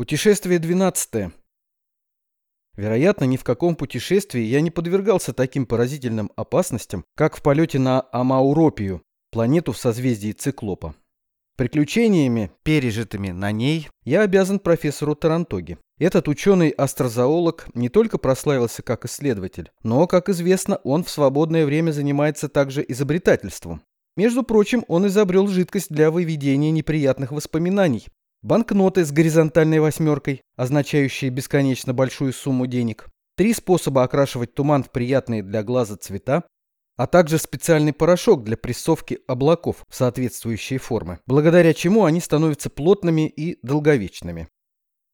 Путешествие 12. Вероятно, ни в каком путешествии я не подвергался таким поразительным опасностям, как в полете на Амауропию, планету в созвездии Циклопа. Приключениями, пережитыми на ней, я обязан профессору Тарантоге. Этот ученый-астрозоолог не только прославился как исследователь, но, как известно, он в свободное время занимается также изобретательством. Между прочим, он изобрел жидкость для выведения неприятных воспоминаний, банкноты с горизонтальной восьмеркой, означающие бесконечно большую сумму денег, три способа окрашивать туман в приятные для глаза цвета, а также специальный порошок для прессовки облаков в соответствующие формы, благодаря чему они становятся плотными и долговечными.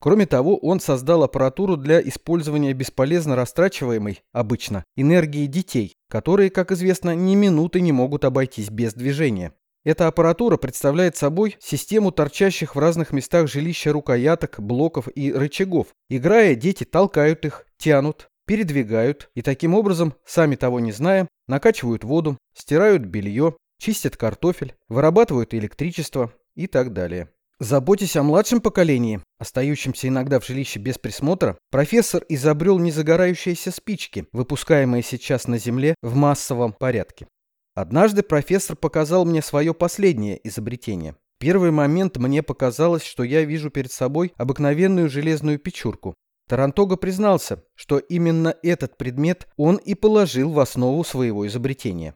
Кроме того, он создал аппаратуру для использования бесполезно растрачиваемой, обычно, энергии детей, которые, как известно, ни минуты не могут обойтись без движения. Эта аппаратура представляет собой систему торчащих в разных местах жилища рукояток, блоков и рычагов. Играя, дети толкают их, тянут, передвигают и таким образом, сами того не зная, накачивают воду, стирают белье, чистят картофель, вырабатывают электричество и так далее. Заботясь о младшем поколении, остающемся иногда в жилище без присмотра, профессор изобрел незагорающиеся спички, выпускаемые сейчас на Земле в массовом порядке. Однажды профессор показал мне свое последнее изобретение. В первый момент мне показалось, что я вижу перед собой обыкновенную железную печурку. Тарантога признался, что именно этот предмет он и положил в основу своего изобретения.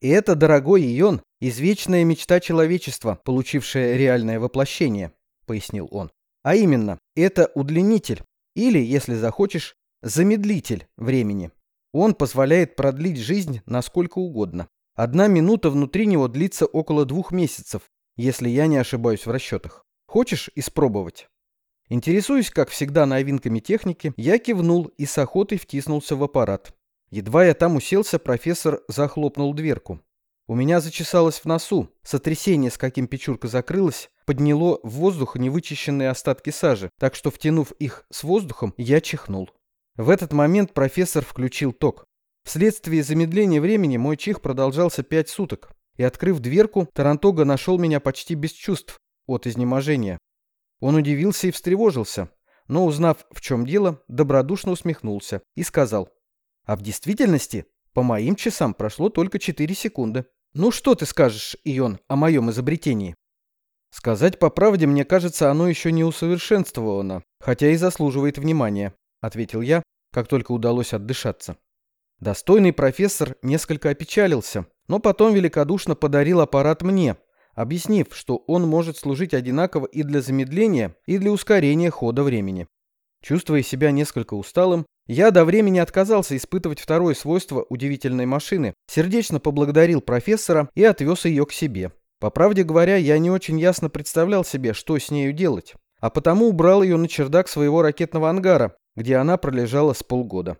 И это, дорогой Ион, извечная мечта человечества, получившая реальное воплощение, пояснил он. А именно, это удлинитель, или, если захочешь, замедлитель времени. Он позволяет продлить жизнь насколько угодно. Одна минута внутри него длится около двух месяцев, если я не ошибаюсь в расчетах. Хочешь испробовать? Интересуюсь, как всегда, новинками техники, я кивнул и с охотой втиснулся в аппарат. Едва я там уселся, профессор захлопнул дверку. У меня зачесалось в носу. Сотрясение, с каким печурка закрылась, подняло в воздух невычищенные остатки сажи, так что, втянув их с воздухом, я чихнул. В этот момент профессор включил ток. Вследствие замедления времени мой чих продолжался пять суток, и, открыв дверку, Тарантога нашел меня почти без чувств от изнеможения. Он удивился и встревожился, но, узнав, в чем дело, добродушно усмехнулся и сказал, «А в действительности, по моим часам прошло только четыре секунды. Ну что ты скажешь, Ион, о моем изобретении?» «Сказать по правде, мне кажется, оно еще не усовершенствовано, хотя и заслуживает внимания», — ответил я, как только удалось отдышаться. Достойный профессор несколько опечалился, но потом великодушно подарил аппарат мне, объяснив, что он может служить одинаково и для замедления, и для ускорения хода времени. Чувствуя себя несколько усталым, я до времени отказался испытывать второе свойство удивительной машины, сердечно поблагодарил профессора и отвез ее к себе. По правде говоря, я не очень ясно представлял себе, что с нею делать, а потому убрал ее на чердак своего ракетного ангара, где она пролежала с полгода.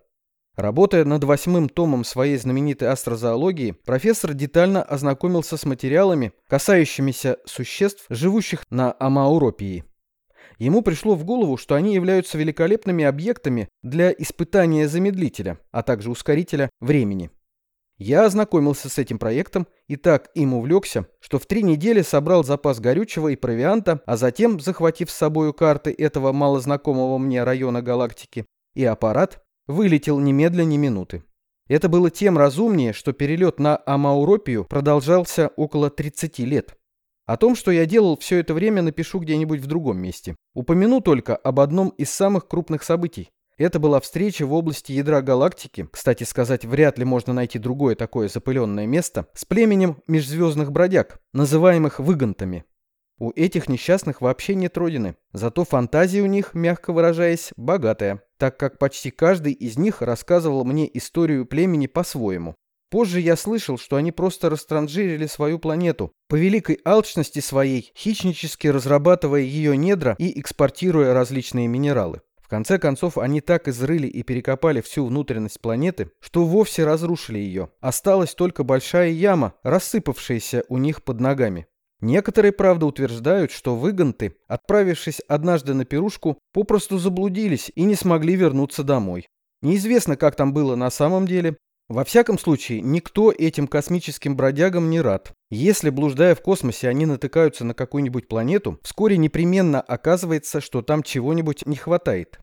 Работая над восьмым томом своей знаменитой астрозоологии, профессор детально ознакомился с материалами, касающимися существ, живущих на Амауропии. Ему пришло в голову, что они являются великолепными объектами для испытания замедлителя, а также ускорителя времени. Я ознакомился с этим проектом и так им увлекся, что в три недели собрал запас горючего и провианта, а затем, захватив с собой карты этого малознакомого мне района галактики и аппарат, вылетел немедля ни минуты. Это было тем разумнее, что перелет на Амауропию продолжался около 30 лет. О том, что я делал все это время, напишу где-нибудь в другом месте. Упомяну только об одном из самых крупных событий. Это была встреча в области ядра галактики, кстати сказать, вряд ли можно найти другое такое запыленное место, с племенем межзвездных бродяг, называемых выгонтами. У этих несчастных вообще нет родины, зато фантазия у них, мягко выражаясь, богатая, так как почти каждый из них рассказывал мне историю племени по-своему. Позже я слышал, что они просто растранжирили свою планету, по великой алчности своей, хищнически разрабатывая ее недра и экспортируя различные минералы. В конце концов, они так изрыли и перекопали всю внутренность планеты, что вовсе разрушили ее. Осталась только большая яма, рассыпавшаяся у них под ногами. Некоторые, правда, утверждают, что выгонты, отправившись однажды на пирушку, попросту заблудились и не смогли вернуться домой. Неизвестно, как там было на самом деле. Во всяком случае, никто этим космическим бродягам не рад. Если, блуждая в космосе, они натыкаются на какую-нибудь планету, вскоре непременно оказывается, что там чего-нибудь не хватает.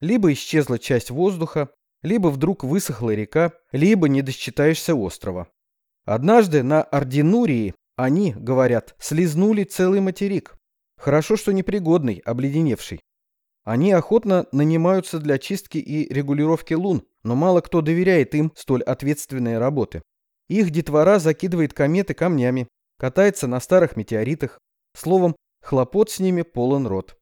Либо исчезла часть воздуха, либо вдруг высохла река, либо не досчитаешься острова. Однажды на Ординурии они, говорят, слезнули целый материк. Хорошо, что непригодный, обледеневший. Они охотно нанимаются для чистки и регулировки лун, но мало кто доверяет им столь ответственные работы. Их детвора закидывает кометы камнями, катается на старых метеоритах. Словом, хлопот с ними полон рот.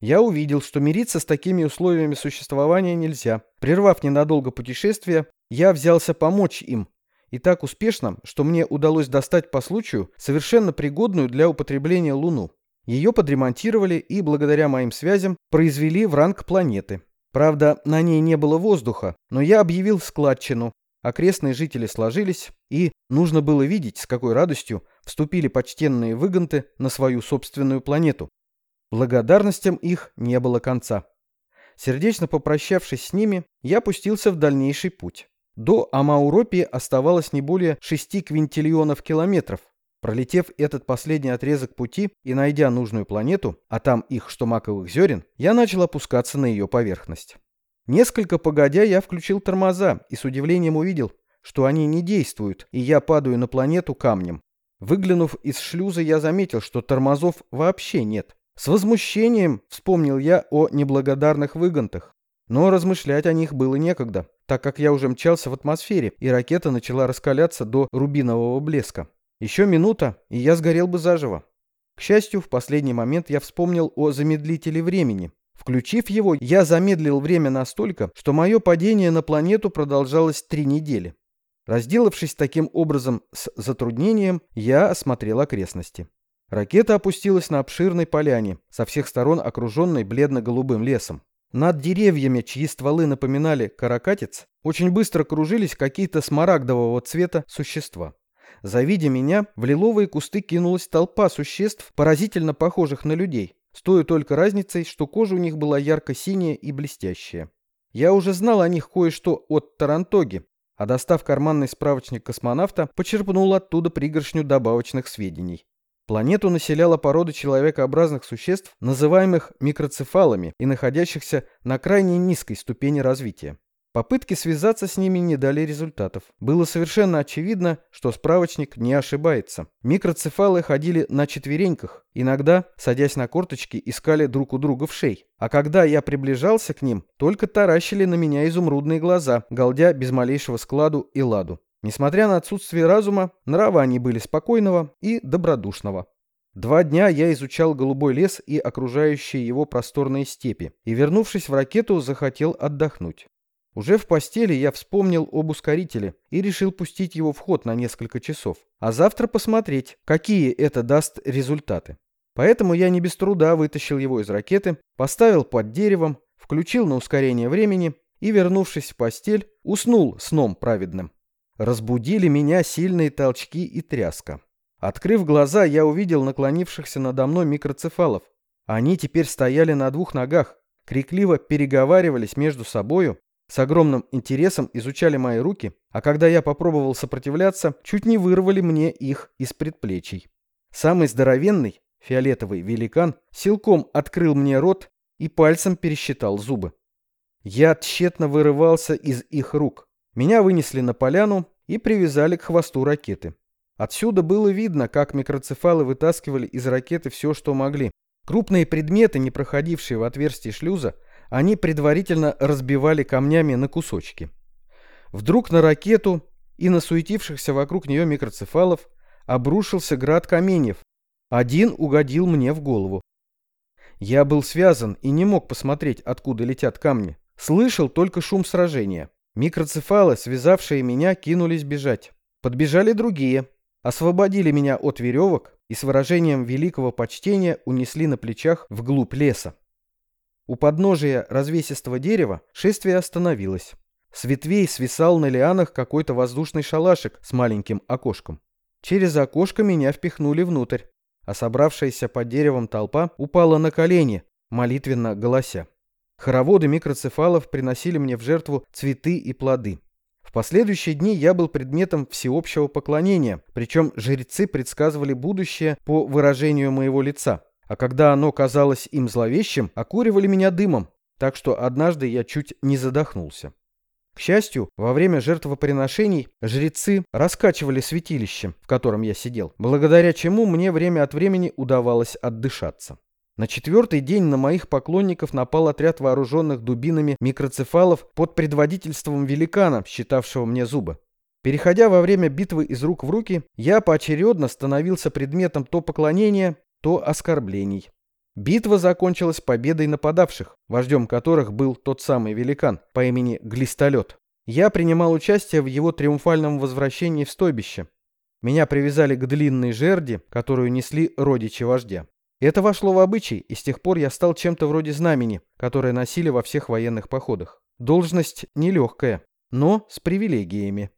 Я увидел, что мириться с такими условиями существования нельзя. Прервав ненадолго путешествие, я взялся помочь им. И так успешно, что мне удалось достать по случаю совершенно пригодную для употребления Луну. Ее подремонтировали и, благодаря моим связям, произвели в ранг планеты. Правда, на ней не было воздуха, но я объявил складчину. Окрестные жители сложились, и нужно было видеть, с какой радостью вступили почтенные выганты на свою собственную планету. Благодарностям их не было конца. Сердечно попрощавшись с ними, я пустился в дальнейший путь. До Амауропии оставалось не более шести квинтиллионов километров, Пролетев этот последний отрезок пути и найдя нужную планету, а там их что маковых зерен, я начал опускаться на ее поверхность. Несколько погодя я включил тормоза и с удивлением увидел, что они не действуют, и я падаю на планету камнем. Выглянув из шлюза, я заметил, что тормозов вообще нет. С возмущением вспомнил я о неблагодарных выгонтах. Но размышлять о них было некогда, так как я уже мчался в атмосфере, и ракета начала раскаляться до рубинового блеска. Еще минута, и я сгорел бы заживо. К счастью, в последний момент я вспомнил о замедлителе времени. Включив его, я замедлил время настолько, что мое падение на планету продолжалось три недели. Разделавшись таким образом с затруднением, я осмотрел окрестности. Ракета опустилась на обширной поляне, со всех сторон окруженной бледно-голубым лесом. Над деревьями, чьи стволы напоминали каракатиц, очень быстро кружились какие-то смарагдового цвета существа. Завидя меня, в лиловые кусты кинулась толпа существ, поразительно похожих на людей, с той только разницей, что кожа у них была ярко-синяя и блестящая. Я уже знал о них кое-что от Тарантоги, а достав карманный справочник космонавта, почерпнул оттуда пригоршню добавочных сведений. Планету населяла порода человекообразных существ, называемых микроцефалами и находящихся на крайне низкой ступени развития. Попытки связаться с ними не дали результатов. Было совершенно очевидно, что справочник не ошибается. Микроцефалы ходили на четвереньках, иногда, садясь на корточки, искали друг у друга в шей. А когда я приближался к ним, только таращили на меня изумрудные глаза, галдя без малейшего складу и ладу. Несмотря на отсутствие разума, нравы они были спокойного и добродушного. Два дня я изучал голубой лес и окружающие его просторные степи, и, вернувшись в ракету, захотел отдохнуть. Уже в постели я вспомнил об ускорителе и решил пустить его в ход на несколько часов, а завтра посмотреть, какие это даст результаты. Поэтому я не без труда вытащил его из ракеты, поставил под деревом, включил на ускорение времени и, вернувшись в постель, уснул сном праведным. Разбудили меня сильные толчки и тряска. Открыв глаза, я увидел наклонившихся надо мной микроцефалов. Они теперь стояли на двух ногах, крикливо переговаривались между собою с огромным интересом изучали мои руки, а когда я попробовал сопротивляться, чуть не вырвали мне их из предплечий. Самый здоровенный, фиолетовый великан, силком открыл мне рот и пальцем пересчитал зубы. Я тщетно вырывался из их рук. Меня вынесли на поляну и привязали к хвосту ракеты. Отсюда было видно, как микроцефалы вытаскивали из ракеты все, что могли. Крупные предметы, не проходившие в отверстие шлюза, они предварительно разбивали камнями на кусочки. Вдруг на ракету и на суетившихся вокруг нее микроцефалов обрушился град каменьев. Один угодил мне в голову. Я был связан и не мог посмотреть, откуда летят камни. Слышал только шум сражения. Микроцефалы, связавшие меня, кинулись бежать. Подбежали другие, освободили меня от веревок и с выражением великого почтения унесли на плечах вглубь леса. У подножия развесистого дерева шествие остановилось. С ветвей свисал на лианах какой-то воздушный шалашик с маленьким окошком. Через окошко меня впихнули внутрь, а собравшаяся под деревом толпа упала на колени, молитвенно голося. Хороводы микроцефалов приносили мне в жертву цветы и плоды. В последующие дни я был предметом всеобщего поклонения, причем жрецы предсказывали будущее по выражению моего лица. А когда оно казалось им зловещим, окуривали меня дымом, так что однажды я чуть не задохнулся. К счастью, во время жертвоприношений жрецы раскачивали святилище, в котором я сидел, благодаря чему мне время от времени удавалось отдышаться. На четвертый день на моих поклонников напал отряд вооруженных дубинами микроцефалов под предводительством великана, считавшего мне зубы. Переходя во время битвы из рук в руки, я поочередно становился предметом то поклонения, то оскорблений. Битва закончилась победой нападавших, вождем которых был тот самый великан по имени Глистолет. Я принимал участие в его триумфальном возвращении в стойбище. Меня привязали к длинной жерди, которую несли родичи вождя. Это вошло в обычай, и с тех пор я стал чем-то вроде знамени, которое носили во всех военных походах. Должность нелегкая, но с привилегиями.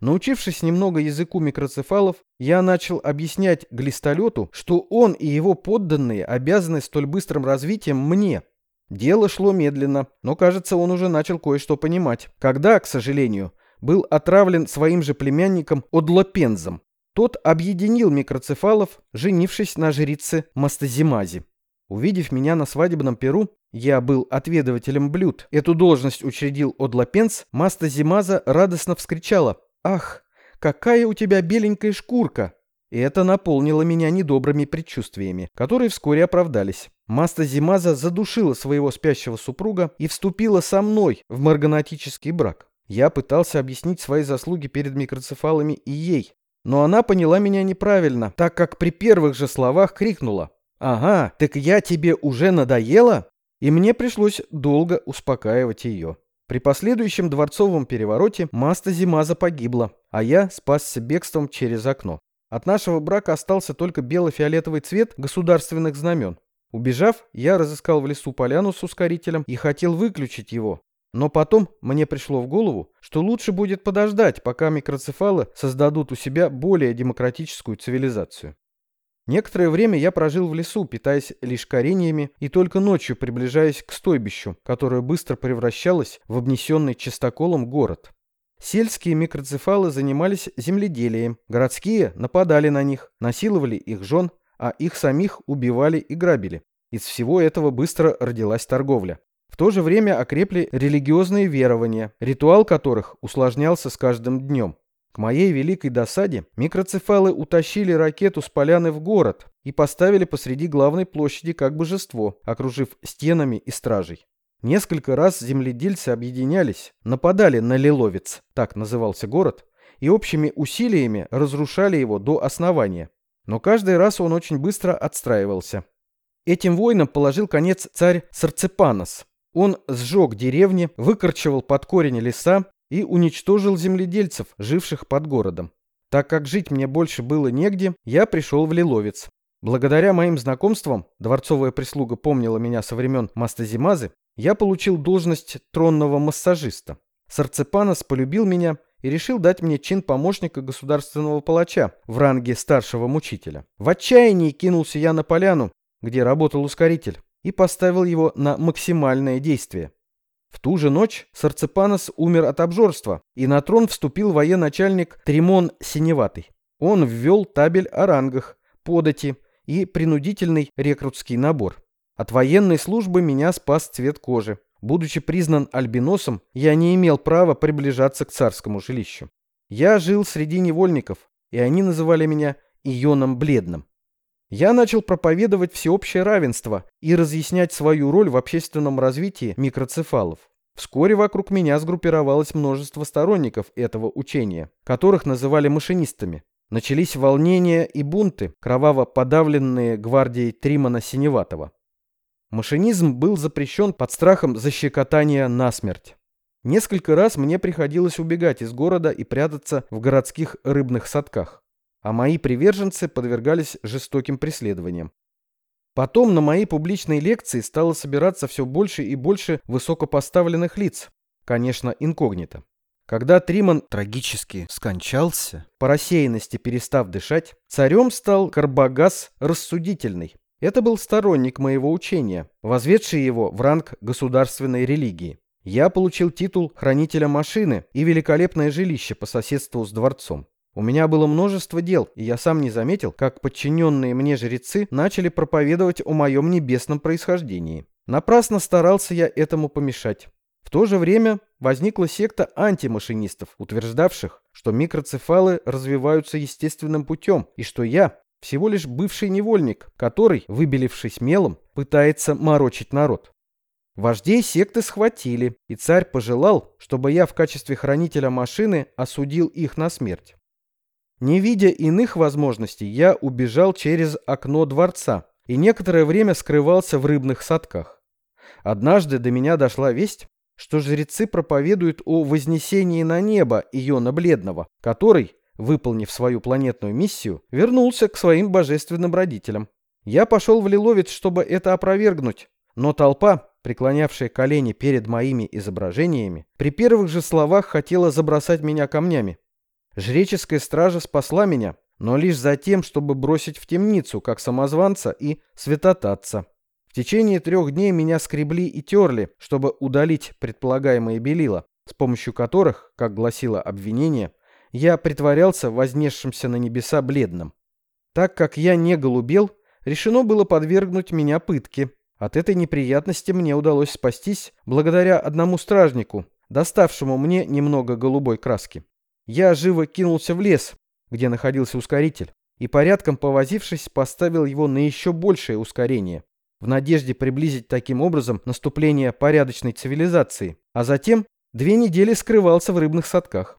Научившись немного языку микроцефалов, я начал объяснять глистолету, что он и его подданные обязаны столь быстрым развитием мне. Дело шло медленно, но, кажется, он уже начал кое-что понимать. Когда, к сожалению, был отравлен своим же племянником Одлопензом, тот объединил микроцефалов, женившись на жрице Мастазимазе. Увидев меня на свадебном перу, я был отведывателем блюд. Эту должность учредил Одлапенс, Мастазимаза радостно вскричала «Ах, какая у тебя беленькая шкурка!» И это наполнило меня недобрыми предчувствиями, которые вскоре оправдались. Маста Зимаза задушила своего спящего супруга и вступила со мной в марганатический брак. Я пытался объяснить свои заслуги перед микроцефалами и ей, но она поняла меня неправильно, так как при первых же словах крикнула «Ага, так я тебе уже надоела?» И мне пришлось долго успокаивать ее. При последующем дворцовом перевороте Маста Зимаза погибла, а я спасся бегством через окно. От нашего брака остался только бело-фиолетовый цвет государственных знамен. Убежав, я разыскал в лесу поляну с ускорителем и хотел выключить его, но потом мне пришло в голову, что лучше будет подождать, пока микроцефалы создадут у себя более демократическую цивилизацию. Некоторое время я прожил в лесу, питаясь лишь кореньями и только ночью приближаясь к стойбищу, которое быстро превращалось в обнесенный чистоколом город. Сельские микроцефалы занимались земледелием, городские нападали на них, насиловали их жен, а их самих убивали и грабили. Из всего этого быстро родилась торговля. То же время окрепли религиозные верования, ритуал которых усложнялся с каждым днем. К моей великой досаде микроцефалы утащили ракету с поляны в город и поставили посреди главной площади как божество, окружив стенами и стражей. Несколько раз земледельцы объединялись, нападали на Лиловец, так назывался город, и общими усилиями разрушали его до основания. Но каждый раз он очень быстро отстраивался. Этим войнам положил конец царь Сарцепанос, он сжег деревни, выкорчевал под корень леса и уничтожил земледельцев, живших под городом. Так как жить мне больше было негде, я пришел в Лиловец. Благодаря моим знакомствам, дворцовая прислуга помнила меня со времен Мастазимазы, я получил должность тронного массажиста. Сарцепанос полюбил меня и решил дать мне чин помощника государственного палача в ранге старшего мучителя. В отчаянии кинулся я на поляну, где работал ускоритель и поставил его на максимальное действие. В ту же ночь Сарцепанос умер от обжорства, и на трон вступил военачальник Тримон Синеватый. Он ввел табель о рангах, подати и принудительный рекрутский набор. От военной службы меня спас цвет кожи. Будучи признан альбиносом, я не имел права приближаться к царскому жилищу. Я жил среди невольников, и они называли меня Ионом Бледным. Я начал проповедовать всеобщее равенство и разъяснять свою роль в общественном развитии микроцефалов. Вскоре вокруг меня сгруппировалось множество сторонников этого учения, которых называли машинистами. Начались волнения и бунты, кроваво подавленные гвардией Тримана Синеватого. Машинизм был запрещен под страхом защекотания насмерть. Несколько раз мне приходилось убегать из города и прятаться в городских рыбных садках а мои приверженцы подвергались жестоким преследованиям. Потом на мои публичные лекции стало собираться все больше и больше высокопоставленных лиц, конечно, инкогнито. Когда Триман трагически скончался, по рассеянности перестав дышать, царем стал Карбагас Рассудительный. Это был сторонник моего учения, возведший его в ранг государственной религии. Я получил титул хранителя машины и великолепное жилище по соседству с дворцом. У меня было множество дел, и я сам не заметил, как подчиненные мне жрецы начали проповедовать о моем небесном происхождении. Напрасно старался я этому помешать. В то же время возникла секта антимашинистов, утверждавших, что микроцефалы развиваются естественным путем, и что я всего лишь бывший невольник, который, выбелившись мелом, пытается морочить народ. Вождей секты схватили, и царь пожелал, чтобы я в качестве хранителя машины осудил их на смерть. Не видя иных возможностей, я убежал через окно дворца и некоторое время скрывался в рыбных садках. Однажды до меня дошла весть, что жрецы проповедуют о вознесении на небо Иона Бледного, который, выполнив свою планетную миссию, вернулся к своим божественным родителям. Я пошел в Лиловец, чтобы это опровергнуть, но толпа, преклонявшая колени перед моими изображениями, при первых же словах хотела забросать меня камнями. Жреческая стража спасла меня, но лишь за тем, чтобы бросить в темницу, как самозванца и святотатца. В течение трех дней меня скребли и терли, чтобы удалить предполагаемые белила, с помощью которых, как гласило обвинение, я притворялся вознесшимся на небеса бледным. Так как я не голубел, решено было подвергнуть меня пытке. От этой неприятности мне удалось спастись благодаря одному стражнику, доставшему мне немного голубой краски. Я живо кинулся в лес, где находился ускоритель, и порядком повозившись, поставил его на еще большее ускорение, в надежде приблизить таким образом наступление порядочной цивилизации, а затем две недели скрывался в рыбных садках.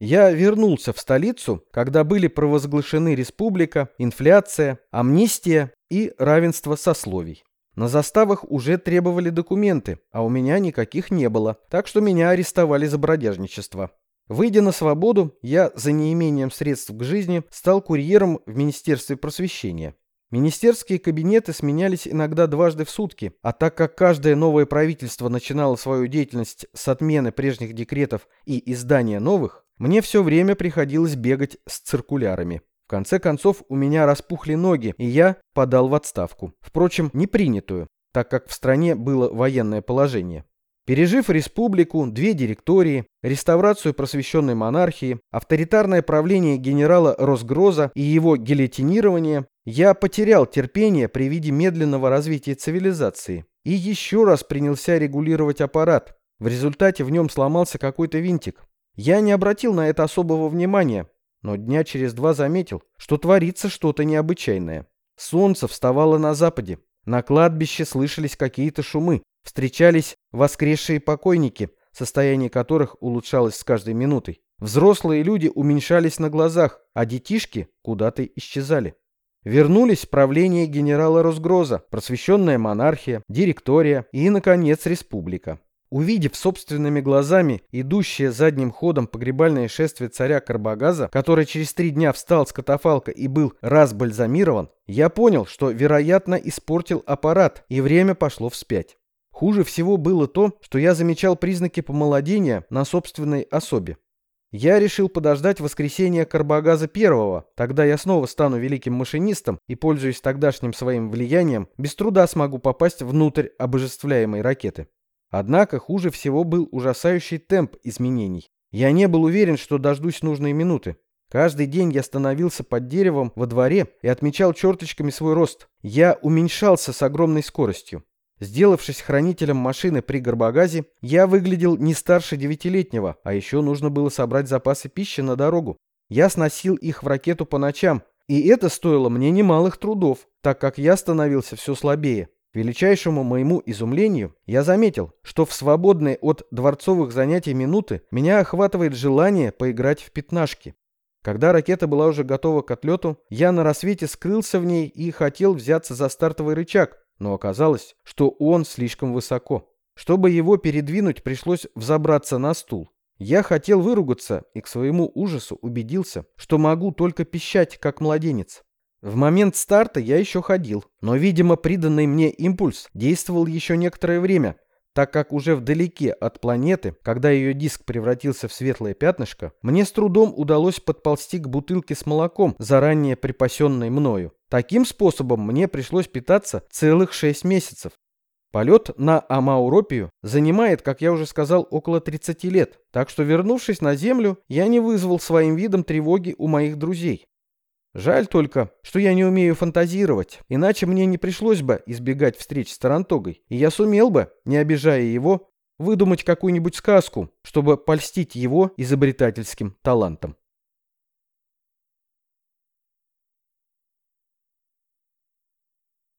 Я вернулся в столицу, когда были провозглашены республика, инфляция, амнистия и равенство сословий. На заставах уже требовали документы, а у меня никаких не было, так что меня арестовали за бродяжничество. Выйдя на свободу, я за неимением средств к жизни стал курьером в Министерстве просвещения. Министерские кабинеты сменялись иногда дважды в сутки, а так как каждое новое правительство начинало свою деятельность с отмены прежних декретов и издания новых, мне все время приходилось бегать с циркулярами. В конце концов, у меня распухли ноги, и я подал в отставку. Впрочем, не принятую, так как в стране было военное положение. Пережив республику, две директории, реставрацию просвещенной монархии, авторитарное правление генерала Росгроза и его гильотинирование, я потерял терпение при виде медленного развития цивилизации и еще раз принялся регулировать аппарат. В результате в нем сломался какой-то винтик. Я не обратил на это особого внимания, но дня через два заметил, что творится что-то необычайное. Солнце вставало на западе. На кладбище слышались какие-то шумы. Встречались воскресшие покойники, состояние которых улучшалось с каждой минутой. Взрослые люди уменьшались на глазах, а детишки куда-то исчезали. Вернулись правление генерала Росгроза, просвещенная монархия, директория и, наконец, республика. Увидев собственными глазами идущее задним ходом погребальное шествие царя Карбагаза, который через три дня встал с катафалка и был разбальзамирован, я понял, что, вероятно, испортил аппарат, и время пошло вспять. Хуже всего было то, что я замечал признаки помолодения на собственной особе. Я решил подождать воскресения Карбагаза первого, тогда я снова стану великим машинистом и, пользуясь тогдашним своим влиянием, без труда смогу попасть внутрь обожествляемой ракеты. Однако хуже всего был ужасающий темп изменений. Я не был уверен, что дождусь нужной минуты. Каждый день я становился под деревом во дворе и отмечал черточками свой рост. Я уменьшался с огромной скоростью. Сделавшись хранителем машины при Горбагазе, я выглядел не старше девятилетнего, а еще нужно было собрать запасы пищи на дорогу. Я сносил их в ракету по ночам, и это стоило мне немалых трудов, так как я становился все слабее. К величайшему моему изумлению я заметил, что в свободные от дворцовых занятий минуты меня охватывает желание поиграть в пятнашки. Когда ракета была уже готова к отлету, я на рассвете скрылся в ней и хотел взяться за стартовый рычаг, но оказалось, что он слишком высоко. Чтобы его передвинуть, пришлось взобраться на стул. Я хотел выругаться и к своему ужасу убедился, что могу только пищать, как младенец. В момент старта я еще ходил, но, видимо, приданный мне импульс действовал еще некоторое время, так как уже вдалеке от планеты, когда ее диск превратился в светлое пятнышко, мне с трудом удалось подползти к бутылке с молоком, заранее припасенной мною. Таким способом мне пришлось питаться целых шесть месяцев. Полет на Амауропию занимает, как я уже сказал, около 30 лет, так что, вернувшись на Землю, я не вызвал своим видом тревоги у моих друзей. Жаль только, что я не умею фантазировать, иначе мне не пришлось бы избегать встреч с Тарантогой, и я сумел бы, не обижая его, выдумать какую-нибудь сказку, чтобы польстить его изобретательским талантом.